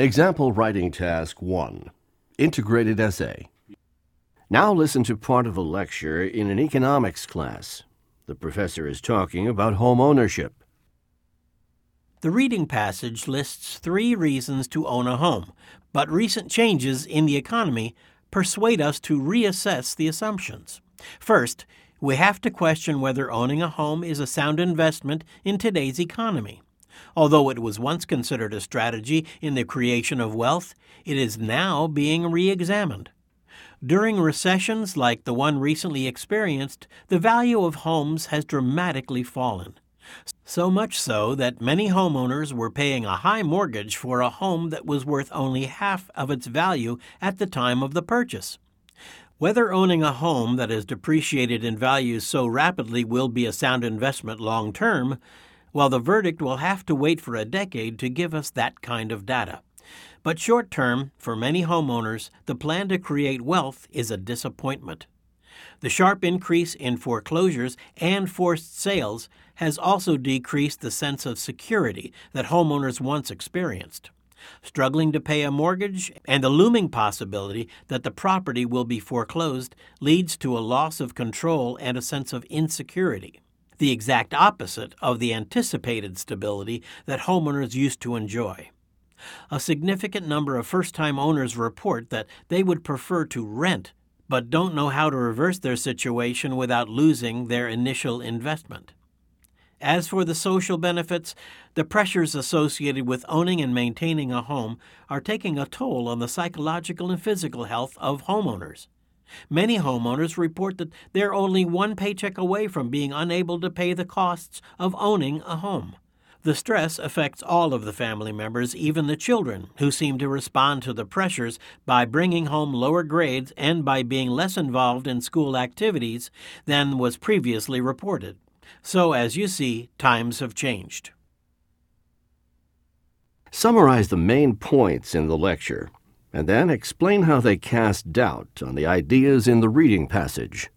Example Writing Task 1 Integrated Essay. Now listen to part of a lecture in an economics class. The professor is talking about home ownership. The reading passage lists three reasons to own a home, but recent changes in the economy persuade us to reassess the assumptions. First, we have to question whether owning a home is a sound investment in today's economy. Although it was once considered a strategy in the creation of wealth, it is now being re examined. During recessions like the one recently experienced, the value of homes has dramatically fallen. So much so that many homeowners were paying a high mortgage for a home that was worth only half of its value at the time of the purchase. Whether owning a home that has depreciated in value so rapidly will be a sound investment long term well, the verdict will have to wait for a decade to give us that kind of data. But short term, for many homeowners, the plan to create wealth is a disappointment. The sharp increase in foreclosures and forced sales has also decreased the sense of security that homeowners once experienced. Struggling to pay a mortgage and the looming possibility that the property will be foreclosed leads to a loss of control and a sense of insecurity the exact opposite of the anticipated stability that homeowners used to enjoy. A significant number of first time owners report that they would prefer to rent but don't know how to reverse their situation without losing their initial investment. As for the social benefits, the pressures associated with owning and maintaining a home are taking a toll on the psychological and physical health of homeowners. Many homeowners report that they're only one paycheck away from being unable to pay the costs of owning a home. The stress affects all of the family members, even the children, who seem to respond to the pressures by bringing home lower grades and by being less involved in school activities than was previously reported. So, as you see, times have changed. Summarize the main points in the lecture and then explain how they cast doubt on the ideas in the reading passage.